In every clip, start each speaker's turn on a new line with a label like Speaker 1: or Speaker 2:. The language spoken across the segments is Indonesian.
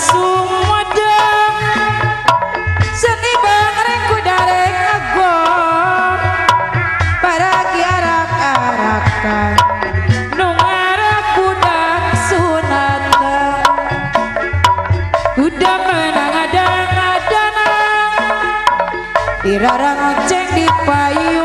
Speaker 1: kota Sumedang Seni bangreng kudareng agong Para kiarak-arakan. Nungarak budak sunatan Kuda menang adang-adanang Dirarang ngoceng di payungan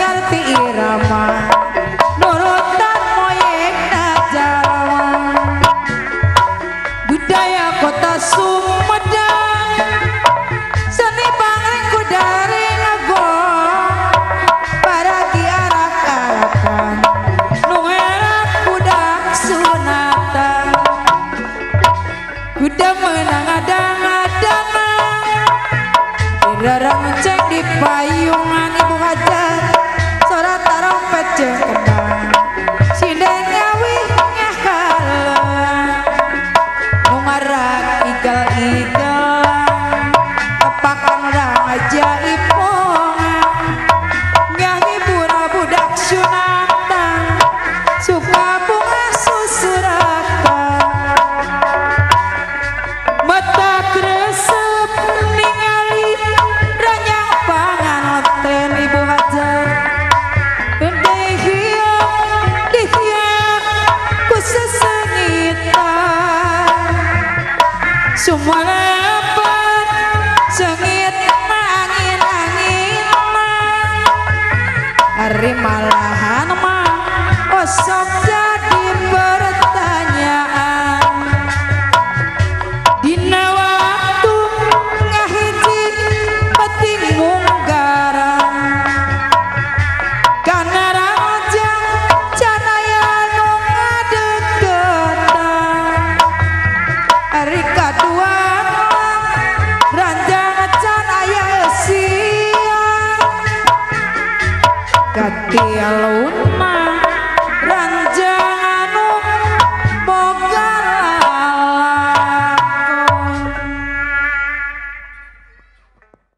Speaker 1: ngerti irama Nurutan moyek najalawa Budaya kota Sumedang Seni bangring kudari ngagong Para kiarak-arakan Nungerak budak sunatan Kuda menang adang-adangan Dirarang cek Semua lepat sengit angin-angin Hari malahan mah osok alone, my